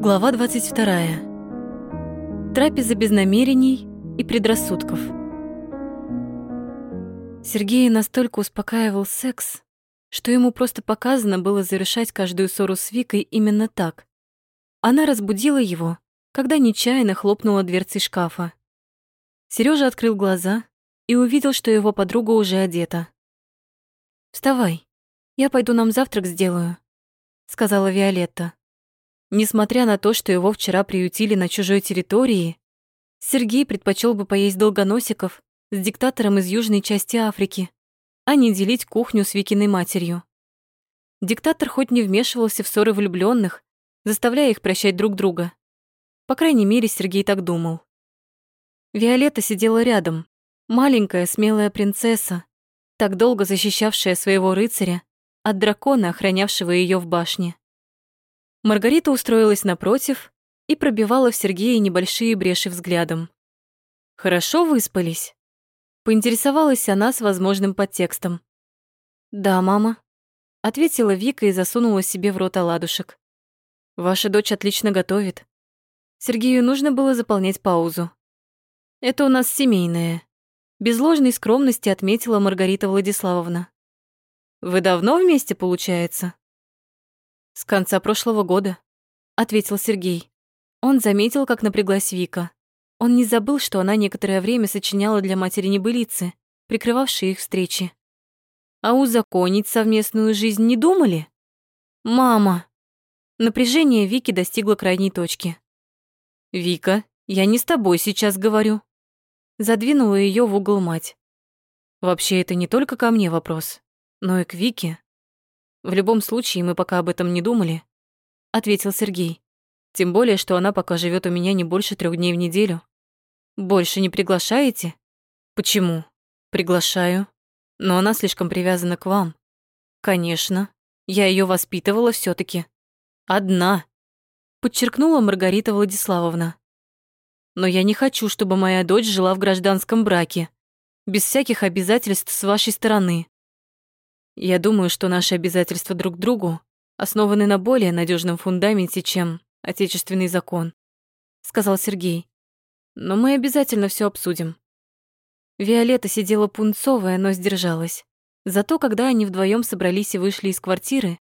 Глава 22. Трапеза без намерений и предрассудков. Сергея настолько успокаивал секс, что ему просто показано было завершать каждую ссору с Викой именно так. Она разбудила его, когда нечаянно хлопнула дверцей шкафа. Сережа открыл глаза и увидел, что его подруга уже одета. «Вставай, я пойду нам завтрак сделаю», — сказала Виолетта. Несмотря на то, что его вчера приютили на чужой территории, Сергей предпочел бы поесть долгоносиков с диктатором из южной части Африки, а не делить кухню с Викиной матерью. Диктатор хоть не вмешивался в ссоры влюбленных, заставляя их прощать друг друга. По крайней мере, Сергей так думал. Виолетта сидела рядом, маленькая смелая принцесса, так долго защищавшая своего рыцаря от дракона, охранявшего ее в башне. Маргарита устроилась напротив и пробивала в Сергея небольшие бреши взглядом. «Хорошо выспались?» Поинтересовалась она с возможным подтекстом. «Да, мама», — ответила Вика и засунула себе в рот оладушек. «Ваша дочь отлично готовит». Сергею нужно было заполнять паузу. «Это у нас семейное», — без ложной скромности отметила Маргарита Владиславовна. «Вы давно вместе, получается?» «С конца прошлого года», — ответил Сергей. Он заметил, как напряглась Вика. Он не забыл, что она некоторое время сочиняла для матери небылицы, прикрывавшие их встречи. А узаконить совместную жизнь не думали? «Мама!» Напряжение Вики достигло крайней точки. «Вика, я не с тобой сейчас говорю». Задвинула ее в угол мать. «Вообще, это не только ко мне вопрос, но и к Вике. В любом случае, мы пока об этом не думали, ответил Сергей. Тем более, что она пока живет у меня не больше трех дней в неделю. Больше не приглашаете? Почему? Приглашаю. Но она слишком привязана к вам. Конечно. Я ее воспитывала все таки Одна. Подчеркнула Маргарита Владиславовна. Но я не хочу, чтобы моя дочь жила в гражданском браке. Без всяких обязательств с вашей стороны. Я думаю, что наши обязательства друг другу основаны на более надежном фундаменте, чем отечественный закон, сказал Сергей. Но мы обязательно все обсудим. Виолетта сидела пунцовая, но сдержалась. Зато когда они вдвоем собрались и вышли из квартиры,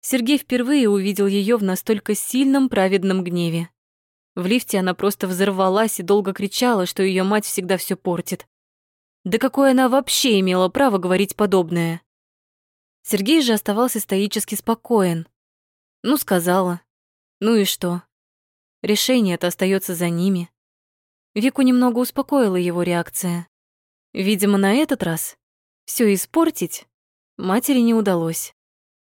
Сергей впервые увидел ее в настолько сильном праведном гневе. В лифте она просто взорвалась и долго кричала, что ее мать всегда все портит. Да какое она вообще имела право говорить подобное? Сергей же оставался стоически спокоен. Ну, сказала. Ну и что? Решение-то остается за ними. Вику немного успокоила его реакция. Видимо, на этот раз все испортить матери не удалось.